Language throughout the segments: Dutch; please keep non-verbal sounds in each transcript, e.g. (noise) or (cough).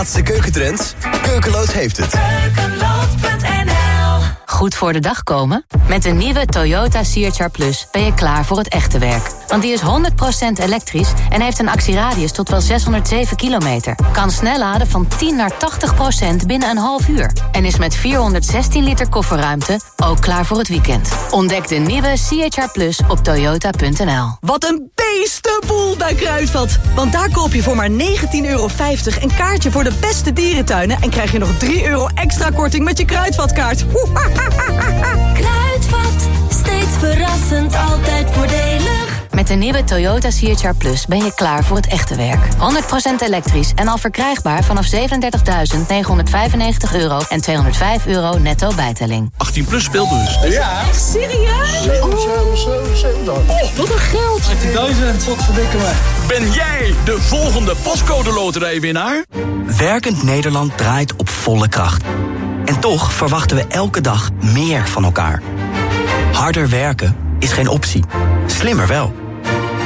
laatste keukentrends? Keukeloos heeft het. Keukeloos.nl Goed voor de dag komen? Met de nieuwe Toyota CHR Plus ben je klaar voor het echte werk. Want die is 100% elektrisch en heeft een actieradius tot wel 607 kilometer. Kan snel laden van 10 naar 80% binnen een half uur. En is met 416 liter kofferruimte ook klaar voor het weekend. Ontdek de nieuwe CHR Plus op toyota.nl. Wat een beestenboel bij Kruidvat. Want daar koop je voor maar 19,50 euro een kaartje voor de beste dierentuinen... en krijg je nog 3 euro extra korting met je Kruidvatkaart. Kruidvat, steeds verrassend, altijd voordelig. Met de nieuwe Toyota CHR Plus ben je klaar voor het echte werk. 100% elektrisch en al verkrijgbaar vanaf 37.995 euro en 205 euro netto bijtelling. 18 plus speelbus. Ja. Echt serieus? 7, 7, 7, 7. Oh, wat een geld. 18.000. Wat verdikken me. Ben jij de volgende pascode loterijwinnaar? Werkend Nederland draait op volle kracht. En toch verwachten we elke dag meer van elkaar. Harder werken is geen optie. Slimmer wel.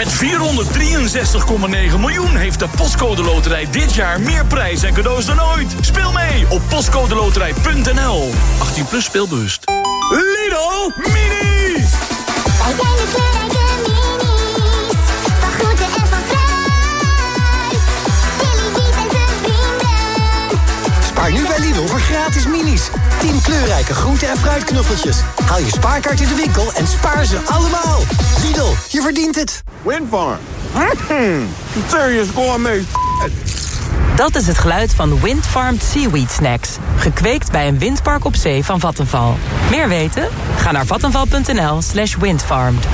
Met 463,9 miljoen heeft de Postcode Loterij dit jaar meer prijs en cadeaus dan ooit. Speel mee op postcodeloterij.nl. 18 plus speelbewust. Lidl Mini! Voor gratis minis. 10 kleurrijke groente- en fruitknuffeltjes. Haal je spaarkaart in de winkel en spaar ze allemaal. Lidl, je verdient het. Windfarm. Mm, serious gourmet. Dat is het geluid van Windfarmed Seaweed Snacks. Gekweekt bij een windpark op zee van Vattenval. Meer weten? Ga naar vattenval.nl slash windfarmed.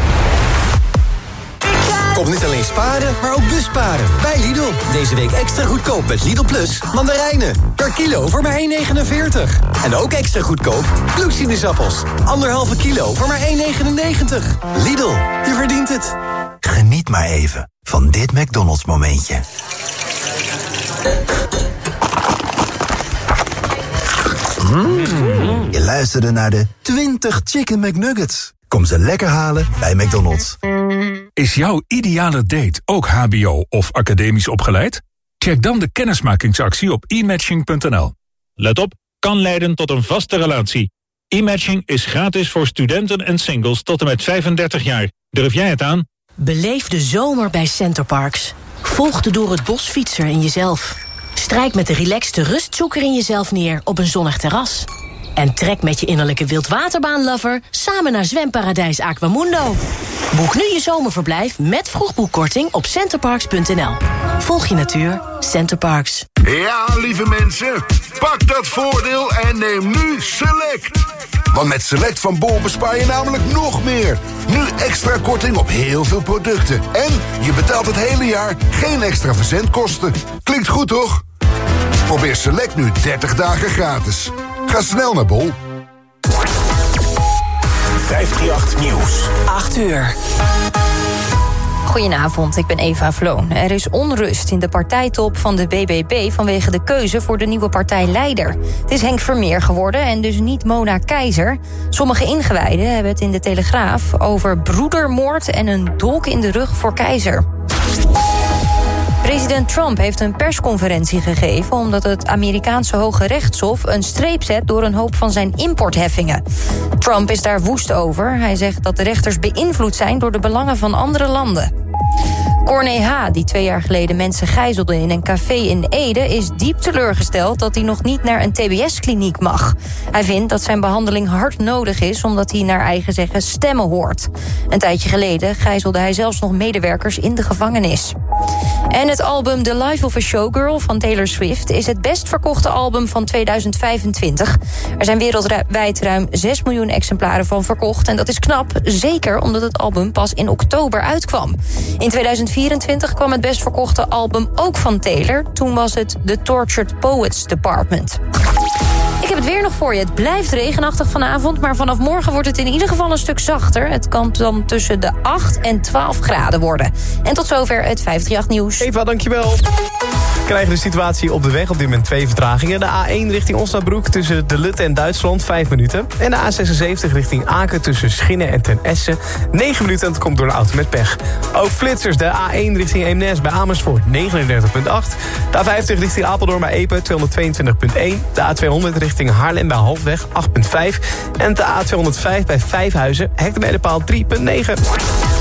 Kom niet alleen sparen, maar ook busparen. Bij Lidl. Deze week extra goedkoop met Lidl Plus mandarijnen. Per kilo voor maar 1,49. En ook extra goedkoop bloedsinusappels. Anderhalve kilo voor maar 1,99. Lidl, je verdient het. Geniet maar even van dit McDonald's momentje. Mm. Je luisterde naar de 20 Chicken McNuggets. Kom ze lekker halen bij McDonald's. Is jouw ideale date ook hbo of academisch opgeleid? Check dan de kennismakingsactie op e-matching.nl. Let op, kan leiden tot een vaste relatie. E-matching is gratis voor studenten en singles tot en met 35 jaar. Durf jij het aan? Beleef de zomer bij Centerparks. Volg de door het bos fietser in jezelf. Strijk met de relaxte rustzoeker in jezelf neer op een zonnig terras. En trek met je innerlijke wildwaterbaanlover samen naar zwemparadijs Aquamundo. Boek nu je zomerverblijf met vroegboekkorting op centerparks.nl. Volg je natuur, Centerparks. Ja, lieve mensen, pak dat voordeel en neem nu Select. Want met Select van Bol bespaar je namelijk nog meer. Nu extra korting op heel veel producten. En je betaalt het hele jaar geen extra verzendkosten. Klinkt goed, toch? Probeer Select nu 30 dagen gratis. Ga snel naar Bol. 538 Nieuws. 8 uur. Goedenavond, ik ben Eva Vloon. Er is onrust in de partijtop van de BBB vanwege de keuze voor de nieuwe partijleider. Het is Henk Vermeer geworden en dus niet Mona Keizer. Sommige ingewijden hebben het in de Telegraaf over broedermoord en een dolk in de rug voor Keizer. President Trump heeft een persconferentie gegeven omdat het Amerikaanse Hoge Rechtshof een streep zet door een hoop van zijn importheffingen. Trump is daar woest over. Hij zegt dat de rechters beïnvloed zijn door de belangen van andere landen. Corné H., die twee jaar geleden mensen gijzelde in een café in Ede... is diep teleurgesteld dat hij nog niet naar een tbs-kliniek mag. Hij vindt dat zijn behandeling hard nodig is... omdat hij naar eigen zeggen stemmen hoort. Een tijdje geleden gijzelde hij zelfs nog medewerkers in de gevangenis. En het album The Life of a Showgirl van Taylor Swift... is het best verkochte album van 2025. Er zijn wereldwijd ruim 6 miljoen exemplaren van verkocht. En dat is knap, zeker omdat het album pas in oktober uitkwam. In 2024 kwam het best verkochte album ook van Taylor. Toen was het The Tortured Poets Department. Ik heb het weer nog voor je. Het blijft regenachtig vanavond, maar vanaf morgen wordt het in ieder geval een stuk zachter. Het kan dan tussen de 8 en 12 graden worden. En tot zover het 538 nieuws. Eva, dankjewel. Krijgen de situatie op de weg. Op dit moment twee vertragingen. De A1 richting Osnabrück tussen De Lutte en Duitsland 5 minuten. En de A76 richting Aken tussen Schinnen en Ten Essen 9 minuten. En dat komt door een auto met pech. Ook flitsers. De A1 richting Eemnes bij Amersfoort 39,8. De A50 richting Apeldoorn bij Epe 222,1. De A200 richting Haarlem bij Halfweg 8,5. En de A205 bij Vijfhuizen hectometerpaal 3,9.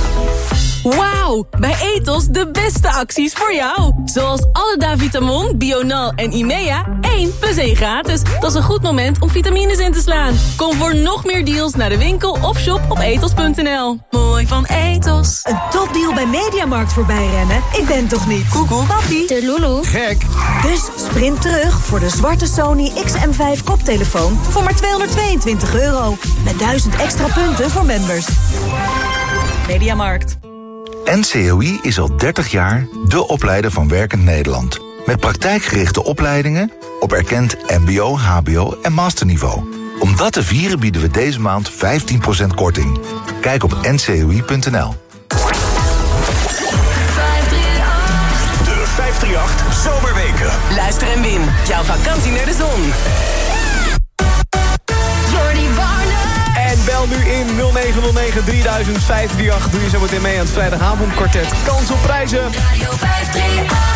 Wauw, bij Etos de beste acties voor jou. Zoals alle Davitamon, Bional en Imea, 1 plus 1 gratis. Dat is een goed moment om vitamines in te slaan. Kom voor nog meer deals naar de winkel of shop op etos.nl. Mooi van Etos. Een topdeal bij Mediamarkt voorbij rennen? Ik ben toch niet? Google. Papi. De Lulu. Gek. Dus sprint terug voor de zwarte Sony XM5 koptelefoon voor maar 222 euro. Met 1000 extra punten voor members. Mediamarkt. NCOI is al 30 jaar de opleider van Werkend Nederland. Met praktijkgerichte opleidingen op erkend mbo, hbo en masterniveau. Om dat te vieren bieden we deze maand 15% korting. Kijk op ncoi.nl. De 538 Zomerweken. Luister en win. Jouw vakantie naar de zon. Bel nu in 0909 3058. Doe je zo meteen mee aan het vrijdagavondkwartet. Kans op prijzen. 538.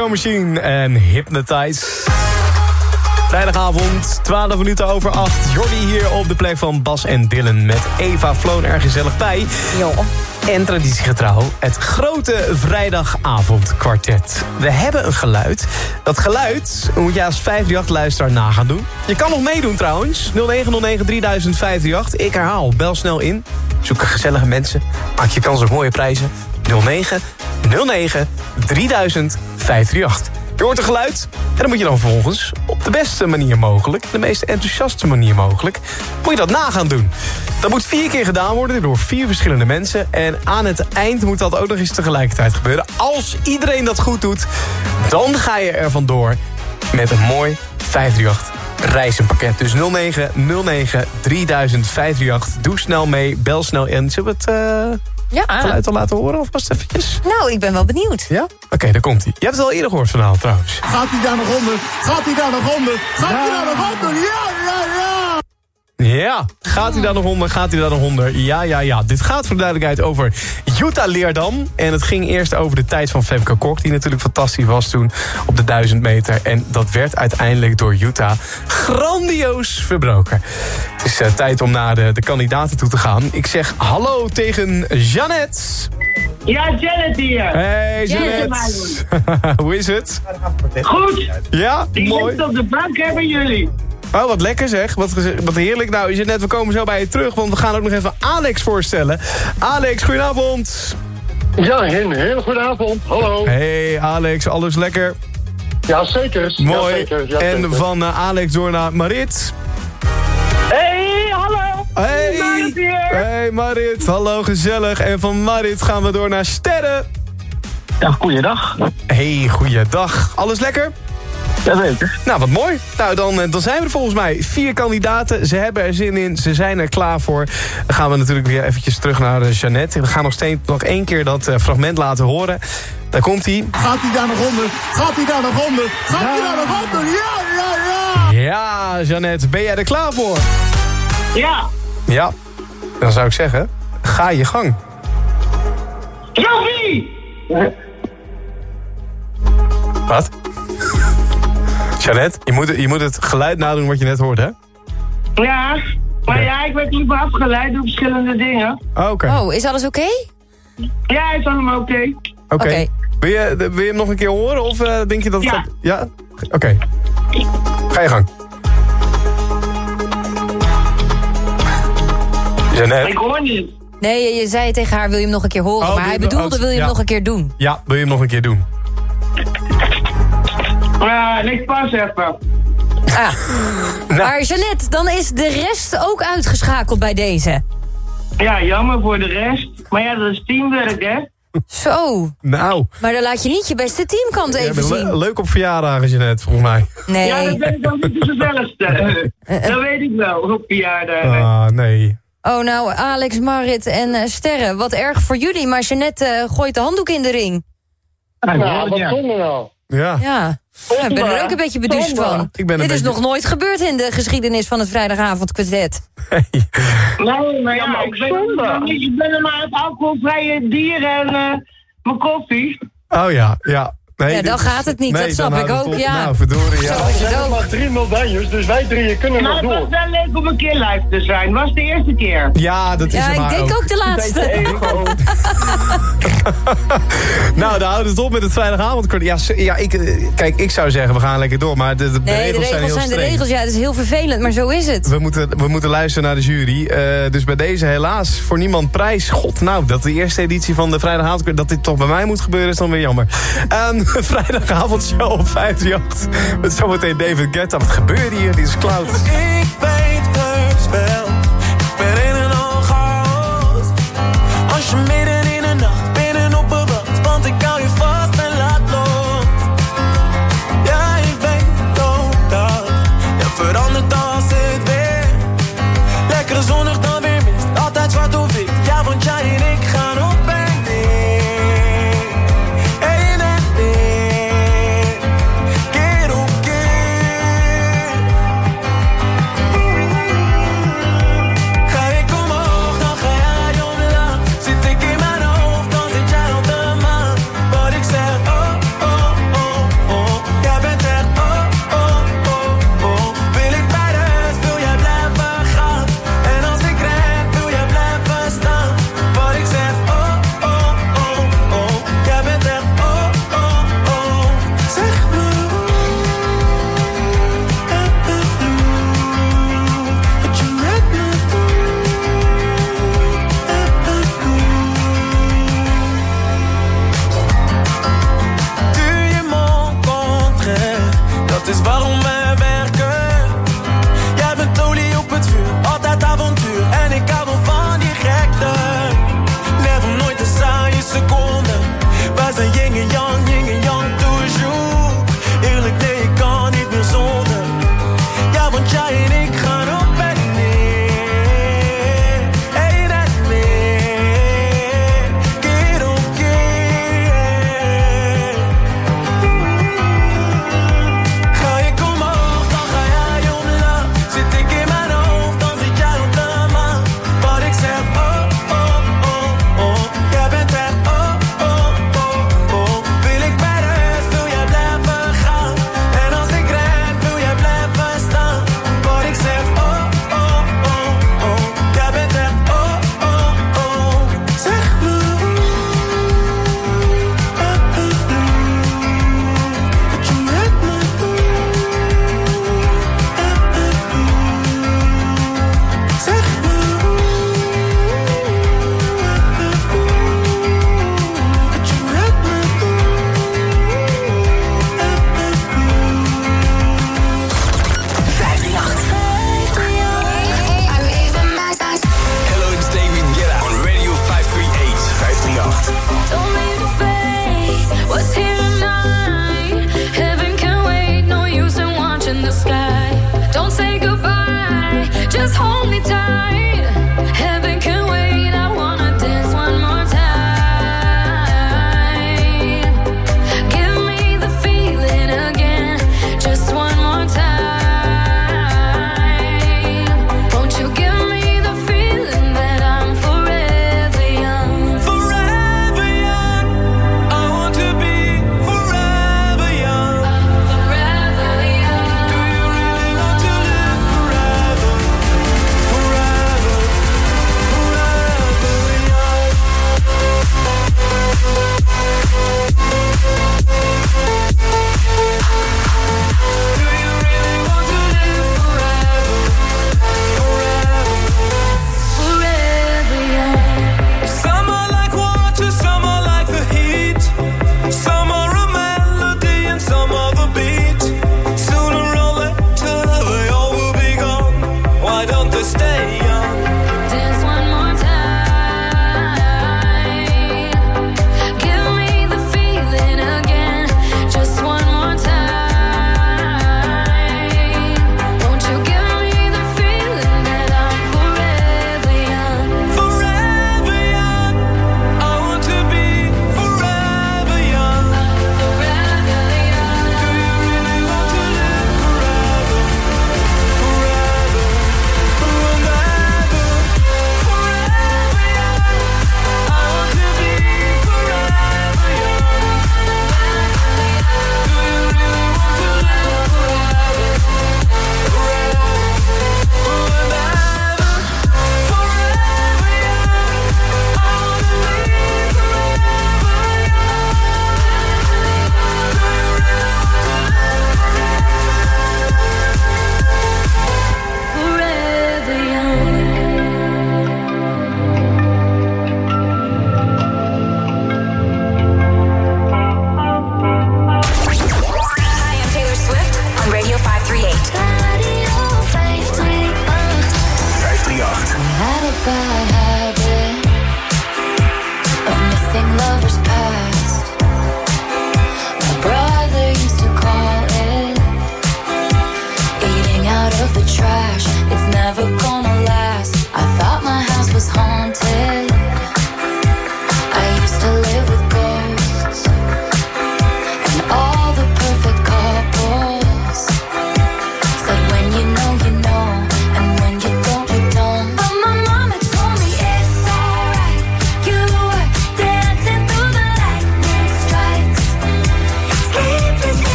Disco Machine en Hypnotize. Vrijdagavond, 12 minuten over 8. Jordi hier op de plek van Bas en Dylan met Eva Floon er gezellig bij. En traditiegetrouw, het grote vrijdagavondkwartet. We hebben een geluid. Dat geluid moet je als 538-luisteraar na gaan doen. Je kan nog meedoen trouwens. 0909-3058. Ik herhaal, bel snel in. Zoek gezellige mensen. Maak je kans op mooie prijzen. 09 09 3000 538. Je hoort een geluid en dan moet je dan vervolgens op de beste manier mogelijk... de meest enthousiaste manier mogelijk, moet je dat na gaan doen. Dat moet vier keer gedaan worden door vier verschillende mensen... en aan het eind moet dat ook nog eens tegelijkertijd gebeuren. Als iedereen dat goed doet, dan ga je er vandoor met een mooi 538 reizenpakket. Dus 0909 3000 538. Doe snel mee, bel snel in. Zullen we het... eh, Ja. Geluid al laten horen of was het eventjes? Nou, ik ben wel benieuwd. Ja? Oké, daar komt hij. Je hebt het al eerder gehoord vanavond trouwens. Gaat hij daar nog onder? Gaat hij daar nog onder? Gaat hij daar nog onder? Ja, ja, ja! Ja, gaat hij daar nog onder? Gaat hij daar nog onder? Ja, ja, ja. Dit gaat voor de duidelijkheid over Jutta Leerdam. En het ging eerst over de tijd van Femke Kok... die natuurlijk fantastisch was toen op de 1000 meter. En dat werd uiteindelijk door Jutta grandioos verbroken. Het is eh, tijd om naar de, de kandidaten toe te gaan. Ik zeg hallo tegen Jeannette. Ja, Janet hier. Hey, Janet. (laughs) Hoe is het? Goed. Ja, Ik mooi. zit op de bank hebben jullie. Oh, wat lekker zeg. Wat, wat heerlijk. Nou, je net, we komen zo bij je terug, want we gaan ook nog even Alex voorstellen. Alex, goedenavond. Ja, een hele goede avond. Hallo. Hey Alex, alles lekker? Ja, zeker. Mooi. Ja, zeker. Ja, en zeker. van eh, Alex door naar Marit. Hey, hallo. Hey. Marit hier. Hey Marit, hallo, gezellig. En van Marit gaan we door naar Sterren. Ja, goeiedag. Hey, goeiedag. Alles lekker? Jazeker. Nou, wat mooi. Nou, dan, eh, dan zijn we er volgens mij. Vier kandidaten. Ze hebben er zin in. Ze zijn er klaar voor. Dan gaan we natuurlijk weer eventjes terug naar uh, Jeannette. We gaan nog steeds nog één keer dat uh, fragment laten horen. Daar komt hij. Gaat hij daar nog onder? Gaat hij daar nog onder? Gaat hij daar nog onder? Ja, ja, ja! Ja, Jeannette, ben jij er klaar voor? Ja. Ja. Dan zou ik zeggen, ga je gang. Joffie! Wat? Jeannette, je moet, je moet het geluid nadoen wat je net hoorde, hè? Ja, maar ja, ik werd liever afgeleid door verschillende dingen. Oh, oké. Oh, is alles oké? Ja, is allemaal oké. Oké. Wil, je, wil je hem nog een keer horen of uh, denk je dat het Ja. gaat... Ja? Oké. Ga je gang. Jeannette? Ik hoor niet. Nee, je, je zei tegen haar, wil je hem nog een keer horen? Oh, maar hij bedoelde, oh, wil je hem ja. nog een keer doen? Ja, wil je hem nog een keer doen? (laughs) Ja, ik pas even. Ah. Nou. Maar Jeannette, dan is de rest ook uitgeschakeld bij deze. Ja, jammer voor de rest. Maar ja, dat is teamwerk, hè? Zo. Nou, Maar dan laat je niet je beste teamkant even le- zien. leuk op verjaardagen, Jeannette, volgens mij. Nee. Ja, dat ben ik ook niet de gezelligste. (laughs) dat weet ik wel, op verjaardagen. Ah, nee. Oh, nou, Alex, Marit en eh, Sterre, wat erg voor jullie. Maar Jeannette eh, gooit de handdoek in de ring. Nou, wat zonde nou. Ja. Ja. Ja, ik ben er ook een beetje beduust Zonde. van. Ik ben een Dit is nog nooit gebeurd in de geschiedenis van het vrijdagavondkwartet. Nee, maar ja, ik, ben, ik ben er maar het alcoholvrije dier en eh, mijn koffie. Oh ja, ja. Nee, Ja, dan gaat het niet, nee, dat snap ik het ook, ja. Nou, verdorie, ja. Het ook. maar drie medailles, dus wij drieën kunnen Maar nog het door. was wel leuk om een keer live te zijn. Was de eerste keer. Ja, dat is Ja, er ik maar denk ook de laatste. (laughs) Nou, dan houdt het op met het vrijdagavond. Ja, ja ik, eh, kijk, ik zou zeggen, we gaan lekker door. Maar de, de, de Nee, de regels, zijn regels heel zijn de streng. regels. Ja, het is heel vervelend, maar zo is het. We moeten, we moeten luisteren naar de jury. Eh, dus bij deze helaas voor niemand prijs. God, nou, dat de eerste editie van de vrijdagavond... dat dit toch bij mij moet gebeuren, is dan weer jammer. Ehm (laughs) vrijdagavondshow op 538. Met zometeen David Guetta. Wat gebeurt hier? Die is cloud. Ik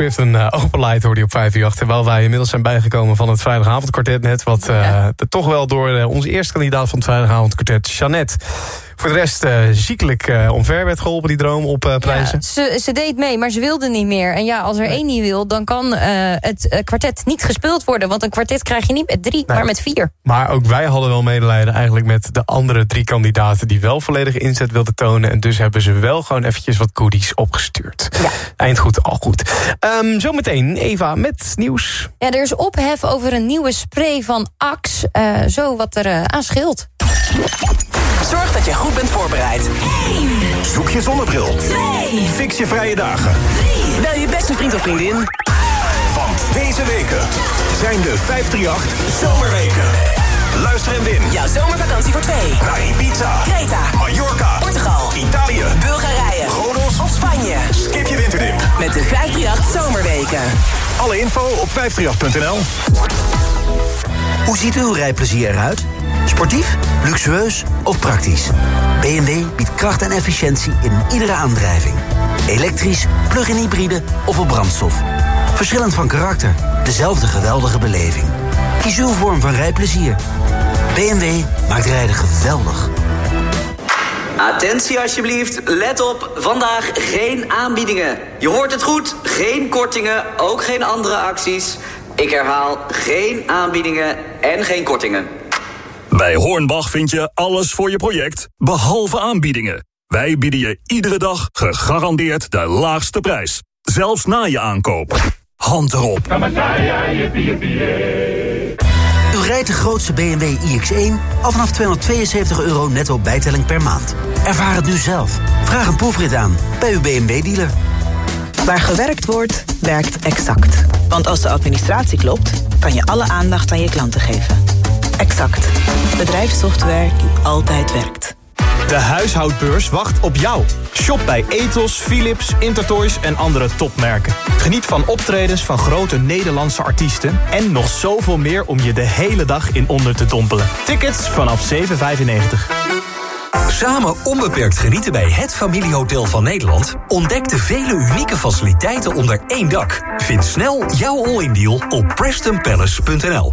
Swift een eh, open light hoorde je op 5 Terwijl wij inmiddels zijn bijgekomen van het vrijdagavondkwartet net. Wat de- toch wel door eh, onze eerste kandidaat van het vrijdagavondkwartet, Jeannette. Voor de rest eh, ziekelijk eh, omver werd geholpen, die droom op eh, prijzen. Ze, ze deed mee, maar ze wilde niet meer. En ja, als er één niet wil, dan kan het kwartet niet gespeeld worden. Want een kwartet krijg je niet met drie, maar met vier. Maar ook wij hadden wel medelijden eigenlijk met de andere drie kandidaten... die wel volledige inzet wilden tonen. En dus hebben ze wel gewoon eventjes wat goodies opgestuurd. Eind goed, al goed. Ehm, zometeen Eva met nieuws. Ja, er is ophef over een nieuwe spray van Axe. Zo wat er aan scheelt. Dat je goed bent voorbereid. Zoek je zonnebril. Fix je vrije dagen. Bel je beste vriend of vriendin. Want deze weken zijn de 538 Zomerweken. Luister en win. Jouw zomervakantie voor twee. Naar Ibiza, Creta, Mallorca, Portugal, Italië, Bulgarije, Rodos of Spanje. Skip je winterdip. Met de 538 Zomerweken. Alle info op 538.nl. Hoe ziet uw rijplezier eruit? Sportief, luxueus of praktisch? BMW biedt kracht en efficiëntie in iedere aandrijving. Elektrisch, plug-in hybride of op brandstof. Verschillend van karakter, dezelfde geweldige beleving. Kies uw vorm van rijplezier. BMW maakt rijden geweldig. Attentie alsjeblieft, let op, vandaag geen aanbiedingen. Je hoort het goed, geen kortingen, ook geen andere acties. Ik herhaal, geen aanbiedingen en geen kortingen. Bij Hornbach vind je alles voor je project, behalve aanbiedingen. Wij bieden je iedere dag gegarandeerd de laagste prijs. Zelfs na je aankoop. Hand erop. U rijdt de grootste BMW iX1 al vanaf 272 euro netto bijtelling per maand. Ervaar het nu zelf. Vraag een proefrit aan bij uw BMW-dealer. Waar gewerkt wordt, werkt Exact. Want als de administratie klopt, kan je alle aandacht aan je klanten geven. Exact. Bedrijfssoftware die altijd werkt. De huishoudbeurs wacht op jou. Shop bij Ethos, Philips, Intertoys en andere topmerken. Geniet van optredens van grote Nederlandse artiesten... en nog zoveel meer om je de hele dag in onder te dompelen. Tickets vanaf 7,95. Samen onbeperkt genieten bij het familiehotel van Nederland? Ontdek de vele unieke faciliteiten onder één dak. Vind snel jouw all-in deal op PrestonPalace.nl.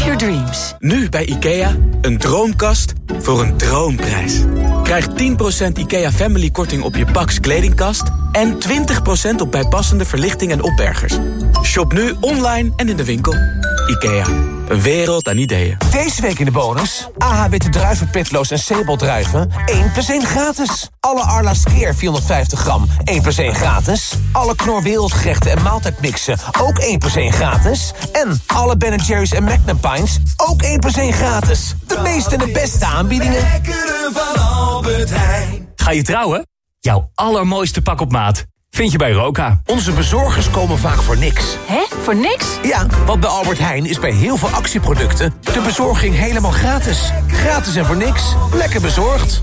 Your dreams. Nu bij IKEA, een droomkast voor een droomprijs. Krijg 10% IKEA Family korting op je Pax kledingkast... en 20% op bijpassende verlichting en opbergers. Shop nu online en in de winkel. IKEA, een wereld aan ideeën. Deze week in de bonus. AH Witte Druiven, Pitloos en Sebel Druiven. 1 plus 1 gratis. Alle Arla Skeer 450 gram. 1 plus 1 gratis. Alle Knor Wereldgerechten en maaltijdmixen. Ook 1 plus 1 gratis. En alle Ben Jerry's en Magnum Pines. Ook 1 plus 1 gratis. De meeste en de beste aanbiedingen. van Albert Heijn. Ga je trouwen? Jouw allermooiste pak op maat vind je bij Roka. Onze bezorgers komen vaak voor niks. Hè? Voor niks? Ja, want bij Albert Heijn is bij heel veel actieproducten... de bezorging helemaal gratis. Gratis en voor niks. Lekker bezorgd.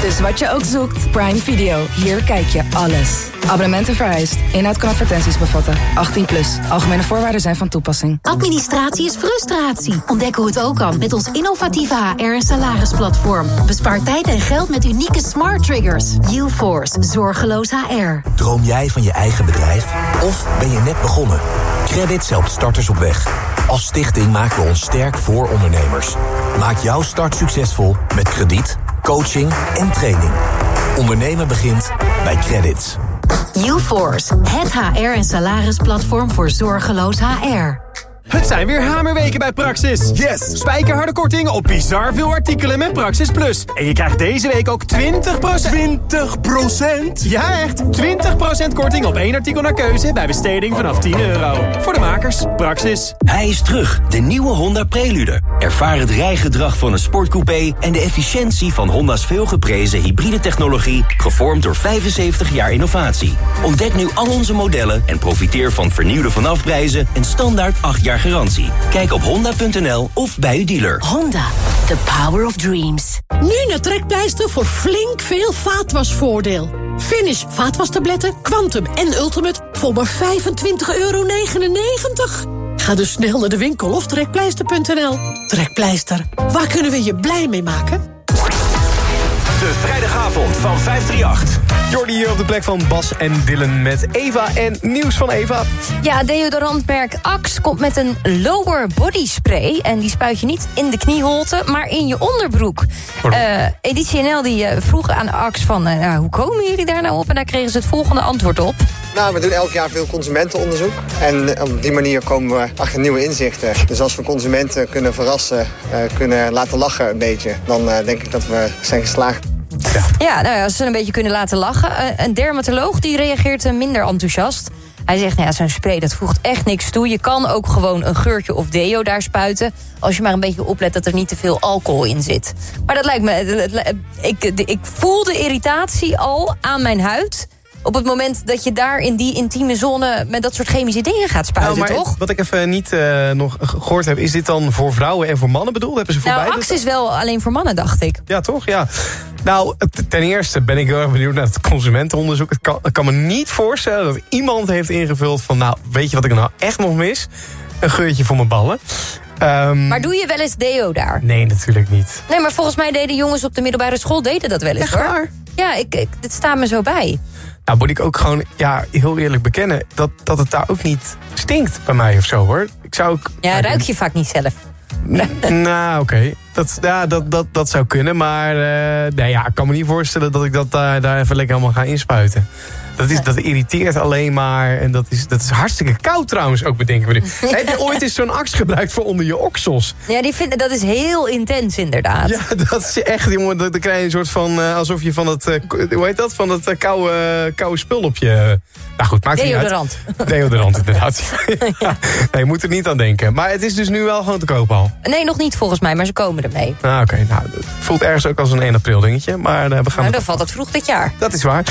Dus wat je ook zoekt, Prime Video. Hier kijk je alles. Abonnementen vereist. Inhoud kan advertenties bevatten. 18 plus. Algemene voorwaarden zijn van toepassing. Administratie is frustratie. Ontdek hoe het ook kan met ons innovatieve HR- en salarisplatform. Bespaar tijd en geld met unieke smart triggers. UForce. Zorgeloos HR. Droom jij van je eigen bedrijf? Of ben je net begonnen? Credits helpt starters op weg. Als stichting maken we ons sterk voor ondernemers. Maak jouw start succesvol met krediet, coaching en training. Ondernemen begint bij Credits. UForce. Het HR- en salarisplatform voor zorgeloos HR. Het zijn weer hamerweken bij Praxis. Yes! Spijkerharde korting op bizar veel artikelen met Praxis Plus. En je krijgt deze week ook 20%... 20%? Ja, echt! 20% korting op één artikel naar keuze bij besteding vanaf 10 euro. Voor de makers, Praxis. Hij is terug, de nieuwe Honda Prelude. Ervaar het rijgedrag van een sportcoupé... en de efficiëntie van Honda's veelgeprezen hybride technologie... gevormd door 75 jaar innovatie. Ontdek nu al onze modellen en profiteer van vernieuwde vanafprijzen... en standaard 8 jaar garantie. Kijk op honda.nl of bij uw dealer. Honda, the power of dreams. Nu naar Trekpleister voor flink veel vaatwasvoordeel. Finish vaatwastabletten, Quantum en Ultimate voor maar 25,99 euro. Ga dus snel naar de winkel of trekpleister.nl. Trekpleister, waar kunnen we je blij mee maken? De vrijdagavond van 538. Jordi hier op de plek van Bas en Dylan met Eva en nieuws van Eva. Ja, deodorantmerk Axe komt met een lower body spray. En die spuit je niet in de knieholte, maar in je onderbroek. Uh, Editie NL die, uh, vroeg aan Axe van, uh, hoe komen jullie daar nou op? En daar kregen ze het volgende antwoord op. Nou, we doen elk jaar veel consumentenonderzoek. En op die manier komen we achter nieuwe inzichten. Dus als we consumenten kunnen verrassen, kunnen laten lachen een beetje... dan denk ik dat we zijn geslaagd. Ja, ja, nou ja, als ze een beetje kunnen laten lachen. Een dermatoloog die reageert minder enthousiast. Hij zegt, nou ja, zo'n spray dat voegt echt niks toe. Je kan ook gewoon een geurtje of deo daar spuiten... als je maar een beetje oplet dat er niet te veel alcohol in zit. Maar dat lijkt me... Ik, ik voel de irritatie al aan mijn huid op het moment dat je daar in die intieme zone... met dat soort chemische dingen gaat spuiten, nou, toch? Wat ik even niet uh, nog gehoord heb... is dit dan voor vrouwen en voor mannen bedoeld? Hebben ze voor nou, beide? Is wel alleen voor mannen, dacht ik. Ja, toch? Ja. Nou, ten eerste ben ik heel erg benieuwd naar het consumentenonderzoek. Ik kan, ik kan me niet voorstellen dat iemand heeft ingevuld van... nou, weet je wat ik nou echt nog mis? Een geurtje voor mijn ballen. Um, maar doe je wel eens deo daar? Nee, natuurlijk niet. Nee, maar volgens mij deden jongens op de middelbare school deden dat wel eens, Echt hoor. waar? Ja, ik, ik, dit staat me zo bij. Nou, moet ik ook gewoon ja, heel eerlijk bekennen dat, dat het daar ook niet stinkt bij mij of zo hoor. Ik zou ook, ja, nou, ruik je vaak niet zelf. Nou, oké. Dat, ja, dat, dat, dat zou kunnen. Maar eh, nee, ja, ik kan me niet voorstellen dat ik dat uh, daar even lekker allemaal ga inspuiten. Dat, is, dat irriteert alleen maar. En dat is, dat is hartstikke koud trouwens ook, bedenken we nu. (laughs) Heb je ooit eens zo'n ax gebruikt voor onder je oksels? Ja, die vind, dat is heel intens inderdaad. Ja, (laughs) dat is echt, jongen. Dan krijg je een soort van... Eh, alsof je van dat... Eh, hoe heet dat? Van dat uh, koude, spul op je... Nou goed, maakt Deodorant. niet uit. Deodorant, (laughs) deodorant inderdaad. ja. Nee, je moet er niet aan denken. Maar het is dus nu wel gewoon te koop al? Nee, nog niet volgens mij, maar ze komen ermee. Ah, oké. Nou, het voelt ergens ook als een 1 april dingetje. Maar we gaan... Nou, dan valt het vroeg dit jaar. Dat is waar.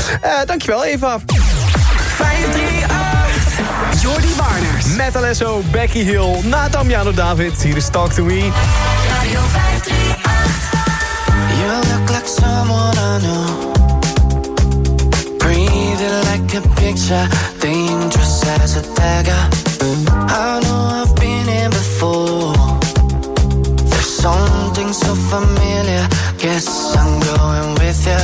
dankjewel, Eva, 538. Jordi Warners. Met Alesso, Becky Hill, Nathan Jano David. Hier is Talk To Me. You look like someone I know. Breathing like a picture. Dangerous as a dagger. I know I've been here before. There's something so familiar. Guess I'm going with you.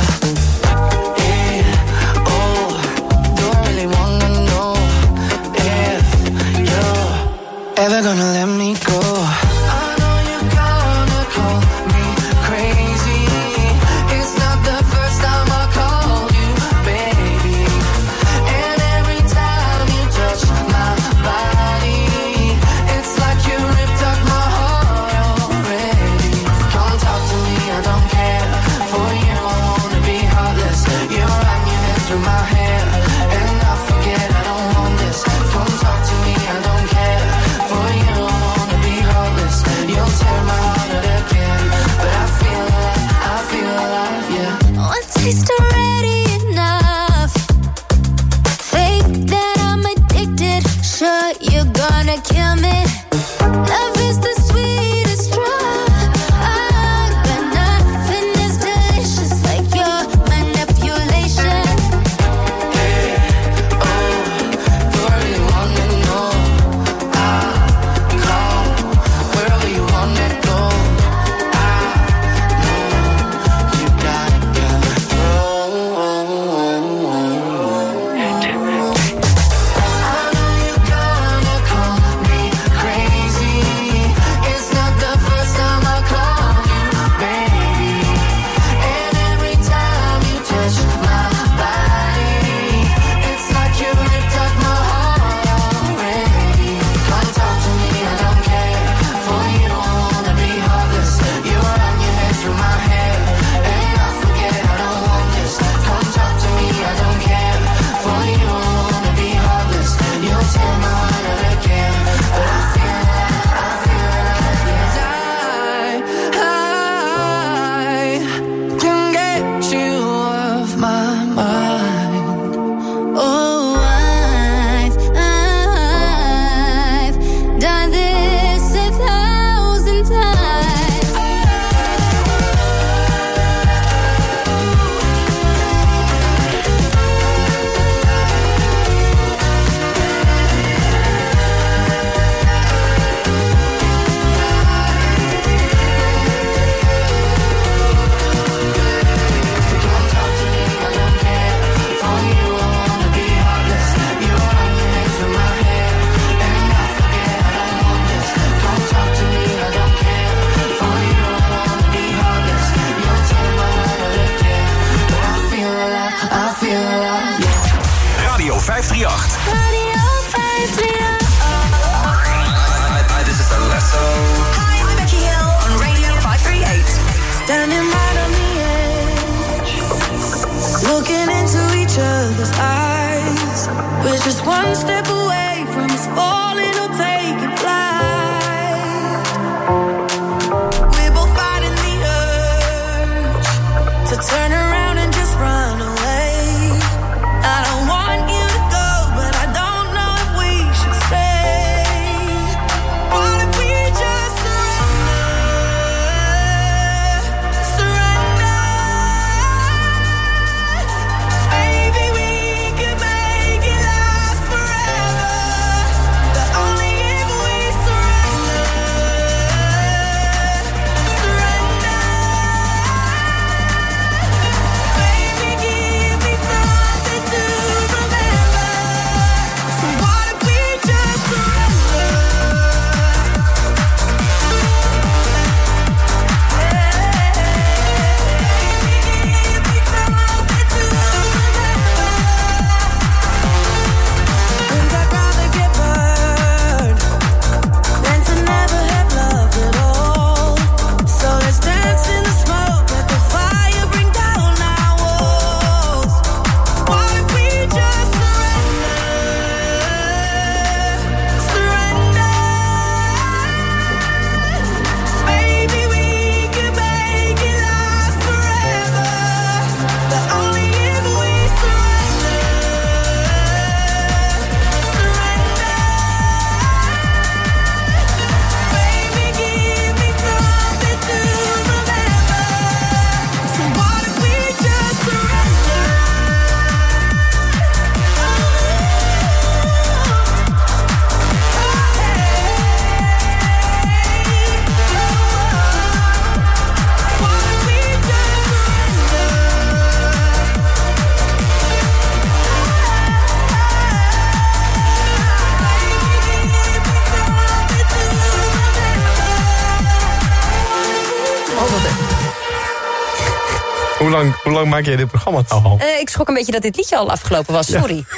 Maak jij dit programma nou al? Eh, ik schrok een beetje dat dit liedje al afgelopen was, sorry. (laughs)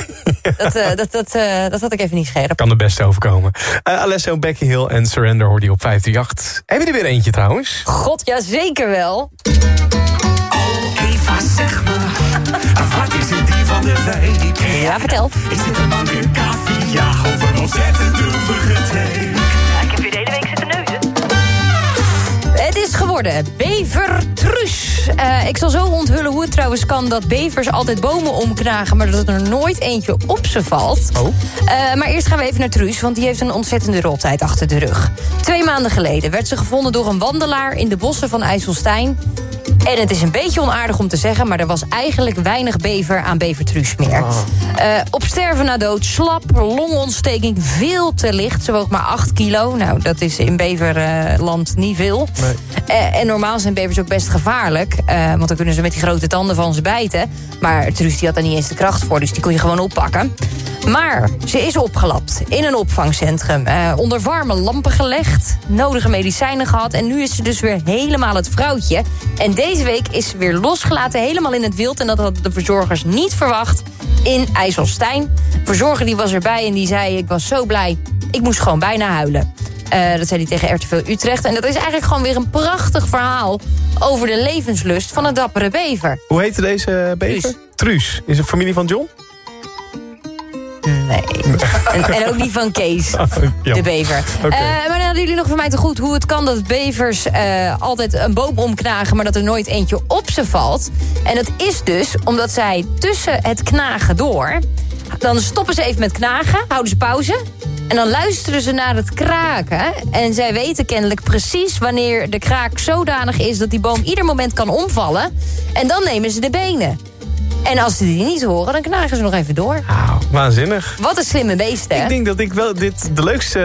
Dat, eh, dat, dat, eh, dat had ik even niet scherp. Kan de beste overkomen. Eh Alesso, Becky Hill en Surrender hoorde je op 538. Heb je er weer eentje trouwens? God, ja zeker wel. Eva, zeg me, wat is het die van de week? Ja, vertel. Is dit een bank en cavia een ontzettend droevige ik heb de hele week zitten neuzen. Het is geworden bevertruus. Eh ik zal zo onthullen hoe het trouwens kan dat bevers altijd bomen omknagen... maar dat er nooit eentje op ze valt. Oh. Eh, maar eerst gaan we even naar Truus, want die heeft een ontzettende roltijd achter de rug. Twee maanden geleden werd ze gevonden door een wandelaar in de bossen van IJsselstein. En het is een beetje onaardig om te zeggen... maar er was eigenlijk weinig bever aan bevertruus meer. Eh, op sterven na dood, slap, longontsteking, veel te licht. Ze woog maar 8 kilo. Nou, dat is in beverland niet veel. Eh, en normaal zijn bevers ook best gevaarlijk. eh, want dan kunnen ze met die grote tanden van ze bijten. Maar Truus die had daar niet eens de kracht voor, dus die kon je gewoon oppakken. Maar ze is opgelapt in een opvangcentrum. eh, onder warme lampen gelegd, nodige medicijnen gehad... en nu is ze dus weer helemaal het vrouwtje. En deze week is ze weer losgelaten, helemaal in het wild... en dat hadden de verzorgers niet verwacht in IJsselstein. De verzorger die was erbij en die zei... ik was zo blij, ik moest gewoon bijna huilen. Eh, dat zei hij tegen RTV Utrecht. En dat is eigenlijk gewoon weer een prachtig verhaal... over de levenslust van een dappere bever. Hoe heette deze bever? Truus. Is het familie van John? Nee. En, en ook niet van Kees, (laughs) de bever. Eh, maar dan hadden jullie nog voor mij te goed hoe het kan dat bevers eh, altijd een boom omknagen... maar dat er nooit eentje op ze valt. En dat is dus omdat zij tussen het knagen door... dan stoppen ze even met knagen, houden ze pauze... En dan luisteren ze naar het kraken. En zij weten kennelijk precies wanneer de kraak zodanig is... dat die boom ieder moment kan omvallen. En dan nemen ze de benen. En als ze die niet horen, dan knagen ze nog even door. Waanzinnig. Wat een slimme beest, hè? Ik denk dat ik wel dit de leukste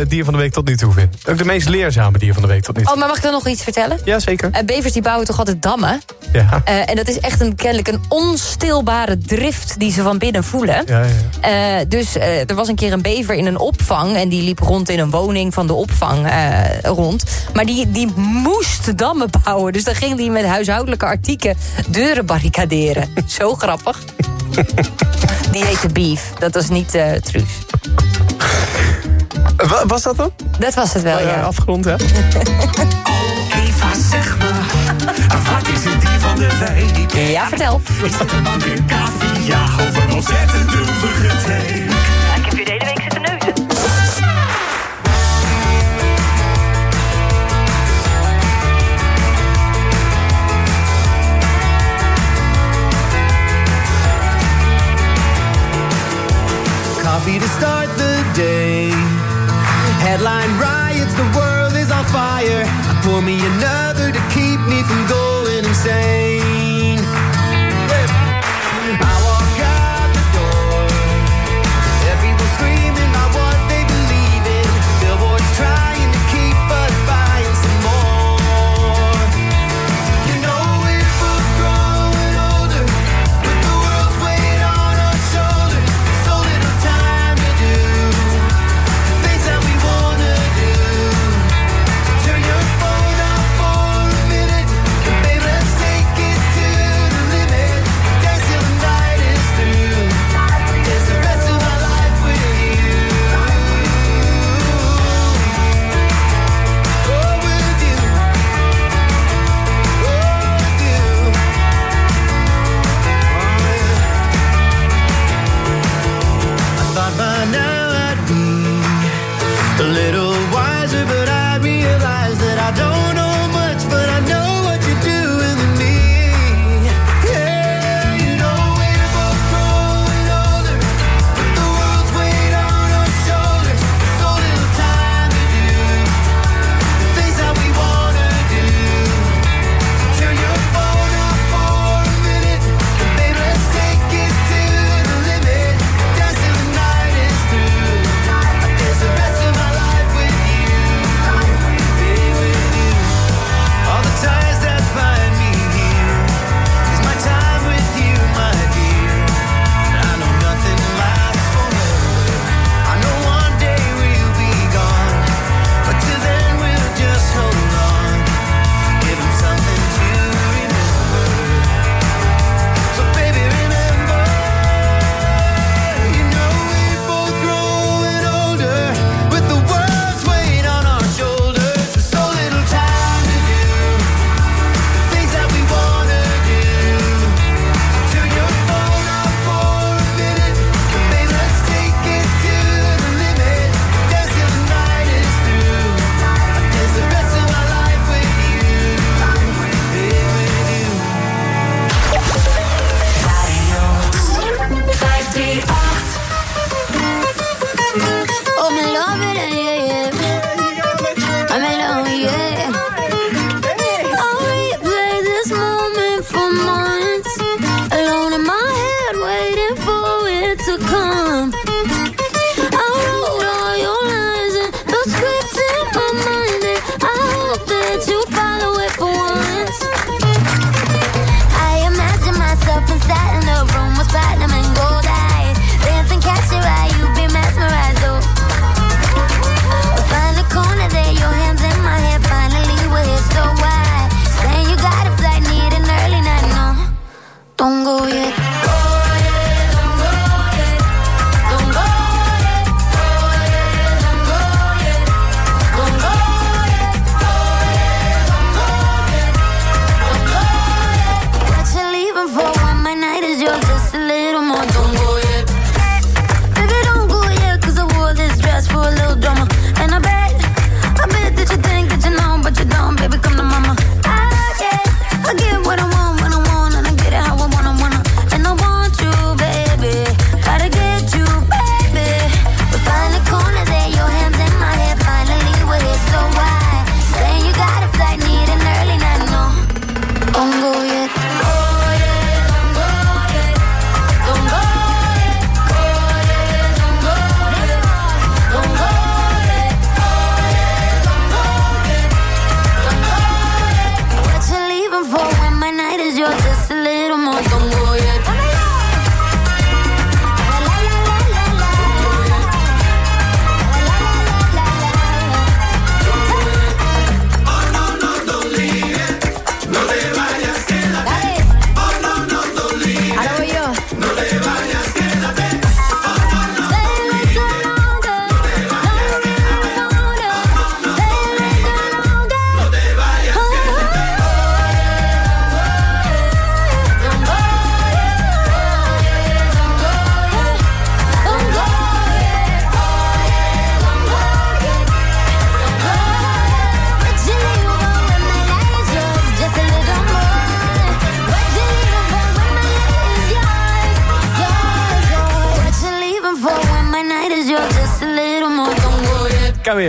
eh, dier van de week tot nu toe vind. Ook de meest leerzame dier van de week tot nu toe. Oh, maar mag ik dan nog iets vertellen? Jazeker. Uh, bevers die bouwen toch altijd dammen? Ja. Uh, en dat is echt een, kennelijk een onstilbare drift die ze van binnen voelen. Ja, ja. Uh, dus er was een keer een bever in een opvang... en die liep rond in een woning van de opvang rond. Maar die, die moest dammen bouwen. Dus dan ging die met huishoudelijke artikelen deuren barricaderen. (laughs) Zo grappig. (laughs) Die heette Beef. Dat was niet uh, Truus. Was dat dan? Dat was het wel, uh, ja. Afgerond, hè? Oh, (laughs) Eva, zeg me, wat is het dier van de week? Ja, vertel. Is het een bank en cavia of een ontzettend droevige take? Coffee to start the day. Headline riots, the world is on fire. I Pour me another to keep me from going insane.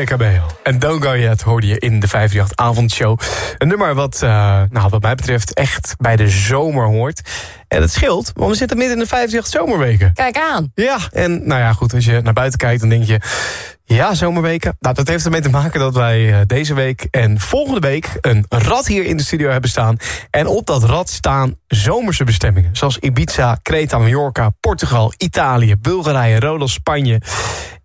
Camilla Cabello. En Don't Go Yet hoorde je in de 538 avondshow. Een nummer wat, eh, nou, wat mij betreft echt bij de zomer hoort. En het scheelt, want we zitten midden in de 538 zomerweken. Kijk aan. Ja, en nou ja, goed, als je naar buiten kijkt, dan denk je... Ja, zomerweken. Nou, dat heeft ermee te maken dat wij eh, deze week en volgende week... een rad hier in de studio hebben staan. En op dat rad staan zomerse bestemmingen. Zoals Ibiza, Creta, Mallorca, Portugal, Italië, Bulgarije, Rodos, Spanje.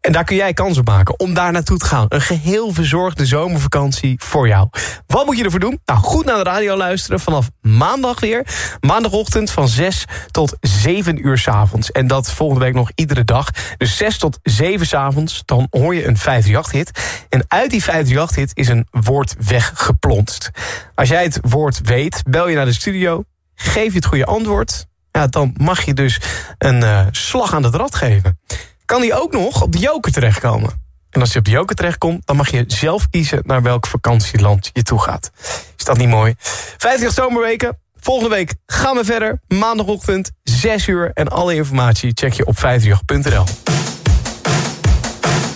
En daar kun jij kans op maken om daar naartoe te gaan. Een geheel verzorgde zomervakantie voor jou. Wat moet je ervoor doen? Nou, goed naar de radio luisteren vanaf maandag weer. Maandagochtend van 6 tot 7 uur 's avonds. En dat volgende week nog iedere dag. Dus 6 tot 7 's avonds, dan hoor je een 538-hit. En uit die 538-hit is een woord weggeplonst. Als jij het woord weet, bel je naar de studio. Geef je het goede antwoord. Ja, dan mag je dus een eh, slag aan het rad geven kan hij ook nog op de joker terechtkomen. En als hij op de joker terechtkomt, dan mag je zelf kiezen naar welk vakantieland je toe gaat. Is dat niet mooi? 50 zomerweken. Volgende week gaan we verder. Maandagochtend, 6 uur. En alle informatie check je op 538.nl.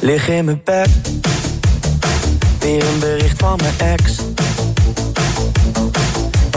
Lig in mijn bed, weer een bericht van mijn ex.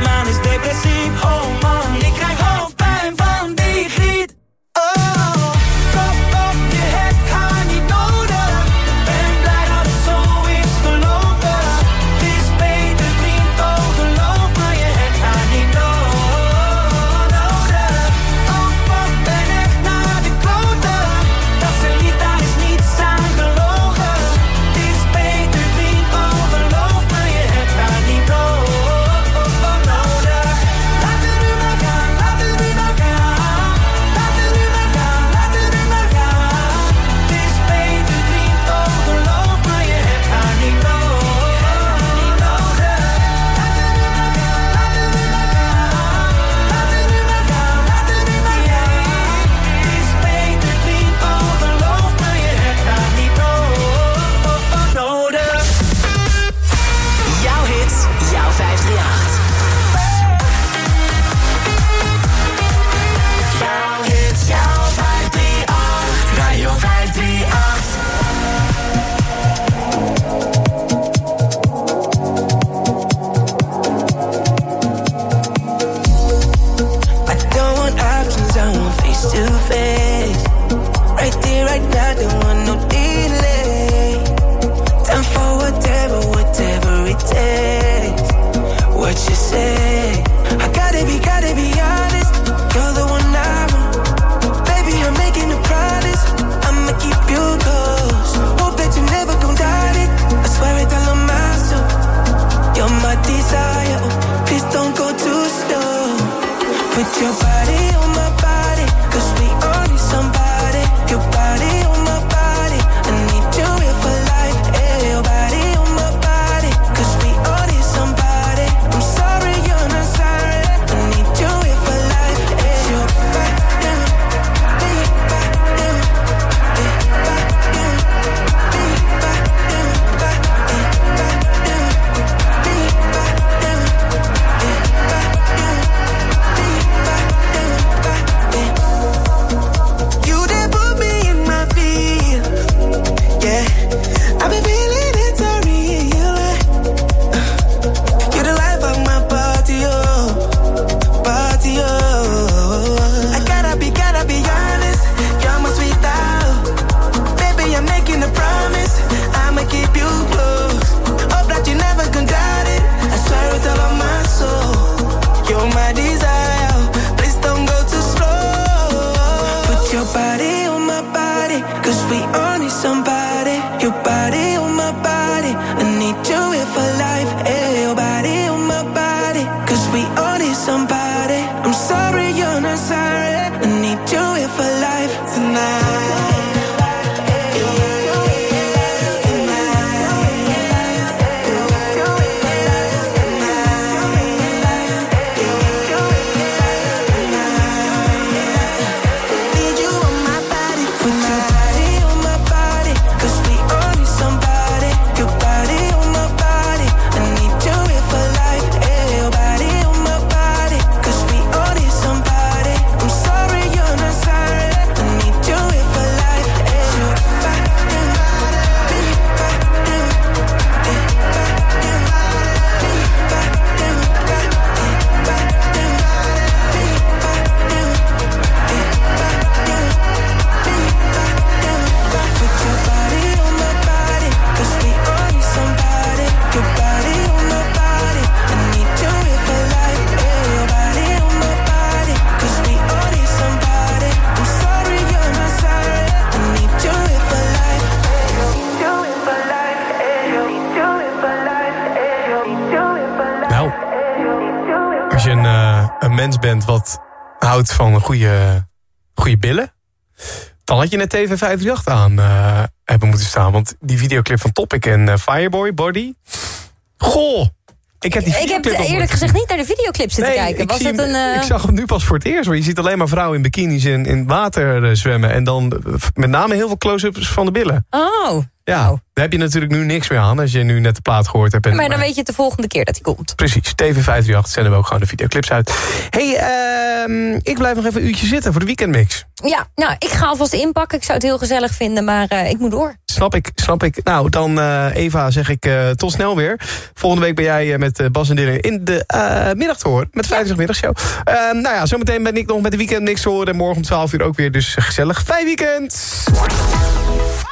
Word manisch depressief, oh man Ik krijg mens bent wat houdt van een goede, goede billen... dan had je net TV 538 aan eh, hebben moeten staan. Want die videoclip van Topic en eh, Fireboy, Body... Goh, ik heb die Ik heb eerlijk gezegd niet naar de videoclip zitten Nee, kijken. ik Was het hem- een... eh, Ik zag hem nu pas voor het eerst. hoor. Je ziet alleen maar vrouwen in bikinis in, in water zwemmen. En dan met name heel veel close-ups van de billen. Oh, Ja, daar heb je natuurlijk nu niks meer aan als je nu net de plaat gehoord hebt. En, maar dan weet je het de volgende keer dat hij komt. Precies, TV538 zenden we ook gewoon de videoclips uit. hey, ehm, ik blijf nog even een uurtje zitten voor de weekendmix. Ja, nou, ik ga alvast inpakken. Ik zou het heel gezellig vinden, maar eh, ik moet door. Snap ik, snap ik. Nou, dan eh, Eva zeg ik eh, tot snel weer. Volgende week ben jij met Bas en Dylan in de middag te horen. Met de 50 middagshow. Ehm, nou ja, zometeen ben ik nog met de weekendmix te horen. En morgen om 12 uur ook weer. Dus gezellig. Fijn weekend!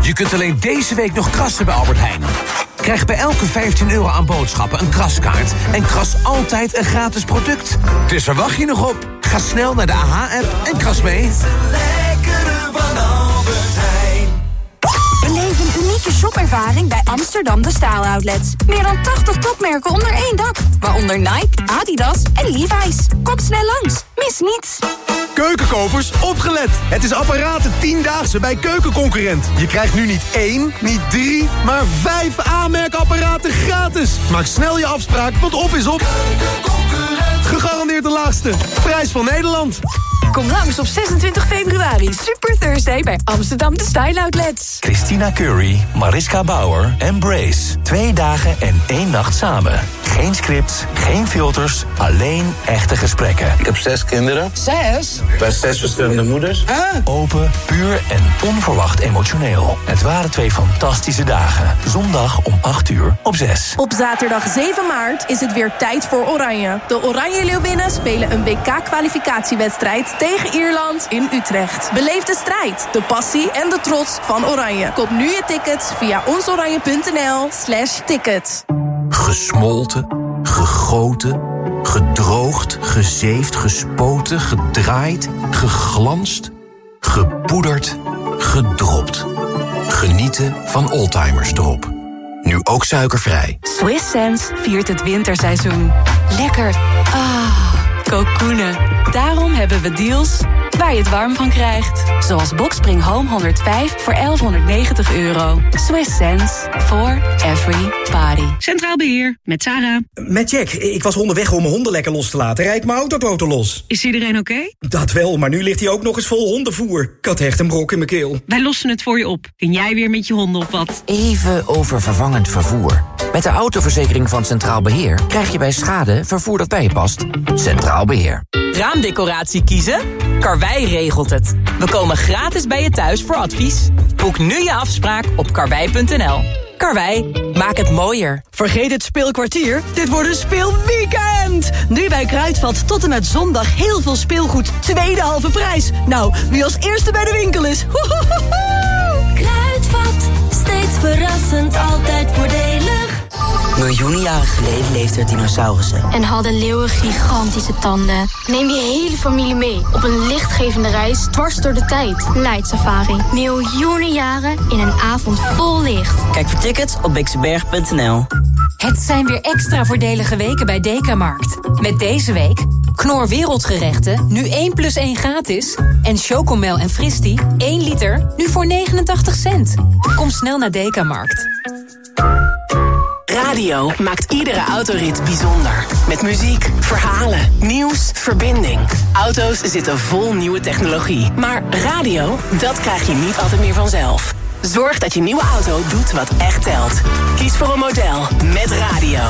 Je kunt alleen deze week nog krassen bij Albert Heijn. Krijg bij elke 15 euro aan boodschappen een kraskaart... en kras altijd een gratis product. Dus waar wacht je nog op? Ga snel naar de AH-app en kras mee. Beleef unieke shopervaring bij Amsterdam De Staal Outlets. Meer dan 80 topmerken onder één dak. Waaronder Nike, Adidas en Levi's. Kom snel langs. Mis niets. Keukenkopers, opgelet! Het is apparaten 10-daagse bij Keukenconcurrent. Je krijgt nu niet één, niet drie, maar vijf aanmerkapparaten gratis. Maak snel je afspraak, want op is op. Gegarandeerd de laagste. Prijs van Nederland. Kom langs op 26 februari. Super Thursday bij Amsterdam De Style Outlets. Christina Curry, Mariska Bauer en Brace. Twee dagen en één nacht samen. Geen scripts, geen filters, alleen echte gesprekken. Ik heb zes kinderen. Zes? Bij zes verschillende moeders. Open, puur en onverwacht emotioneel. Het waren twee fantastische dagen. Zondag om 8 uur op 6. Op zaterdag 7 maart is het weer tijd voor Oranje. De Oranje Leeuwinnen spelen een WK-kwalificatiewedstrijd tegen Ierland in Utrecht. Beleef de strijd, de passie en de trots van Oranje. Koop nu je tickets via onsoranje.nl slash tickets. Gesmolten, gegoten, gedroogd, gezeefd, gespoten, gedraaid, geglanst, gepoederd, gedropt. Genieten van Oldtimers Drop. Nu ook suikervrij. Swiss Sense viert het winterseizoen. Lekker. Ah, kokoenen. Daarom hebben we deals waar je het warm van krijgt. Zoals Boxspring Home 105 voor 1190 euro. Swiss Sense for every body. Centraal Beheer, met Sarah. Met Jack. Ik was onderweg om mijn honden lekker los te laten. Rijd mijn autoboten los. Is iedereen oké? Dat wel, maar nu ligt hij ook nog eens vol hondenvoer. Ik had echt een brok in mijn keel. Wij lossen het voor je op. Kun jij weer met je honden op wat? Even over vervangend vervoer. Met de autoverzekering van Centraal Beheer krijg je bij schade vervoer dat bij je past. Centraal Beheer. Raamdecoratie kiezen? Karwei regelt het. We komen gratis bij je thuis voor advies. Boek nu je afspraak op karwei.nl. Karwei, maak het mooier. Vergeet het speelkwartier, dit wordt een speelweekend! Nu bij Kruidvat tot en met zondag heel veel speelgoed, tweede halve prijs. Nou, wie als eerste bij de winkel is, Kruidvat, steeds verrassend, altijd voordelig. Miljoenen jaren geleden leefden er dinosaurussen. En hadden leeuwen gigantische tanden. Neem je hele familie mee op een lichtgevende reis dwars door de tijd. Light Safari. Miljoenen jaren in een avond vol licht. Kijk voor tickets op bixenberg.nl. Het zijn weer extra voordelige weken bij Dekamarkt. Met deze week Knor Wereldgerechten, nu 1 plus 1 gratis. En Chocomel en Fristi, 1 liter, nu voor 89 cent. Kom snel naar Dekamarkt. Radio maakt iedere autorit bijzonder. Met muziek, verhalen, nieuws, verbinding. Auto's zitten vol nieuwe technologie. Maar radio, dat krijg je niet altijd meer vanzelf. Zorg dat je nieuwe auto doet wat echt telt. Kies voor een model met radio.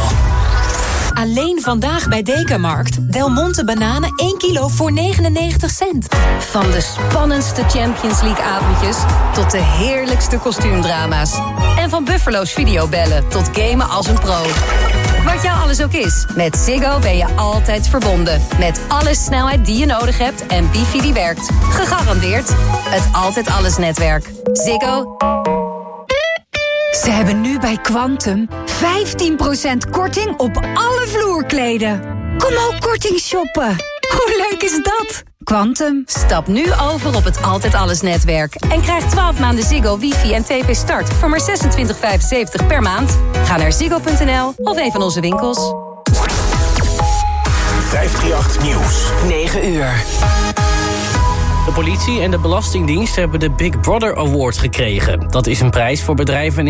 Alleen vandaag bij Dekamarkt. Del Monte bananen 1 kilo voor 99 cent. Van de spannendste Champions League avondjes tot de heerlijkste kostuumdrama's. En van Buffalo's videobellen tot gamen als een pro. Wat jou alles ook is, met Ziggo ben je altijd verbonden. Met alle snelheid die je nodig hebt en wifi die werkt. Gegarandeerd het Altijd Alles netwerk. Ziggo. Ze hebben nu bij Quantum 15% korting op alle vloerkleden. Kom ook korting shoppen. Hoe leuk is dat? Quantum. Stap nu over op het Altijd Alles netwerk. En krijg 12 maanden Ziggo, wifi en tv start voor maar 26,75 per maand. Ga naar ziggo.nl of een van onze winkels. 538 Nieuws. 9 uur. De politie en de Belastingdienst hebben de Big Brother Award gekregen. Dat is een prijs voor bedrijven en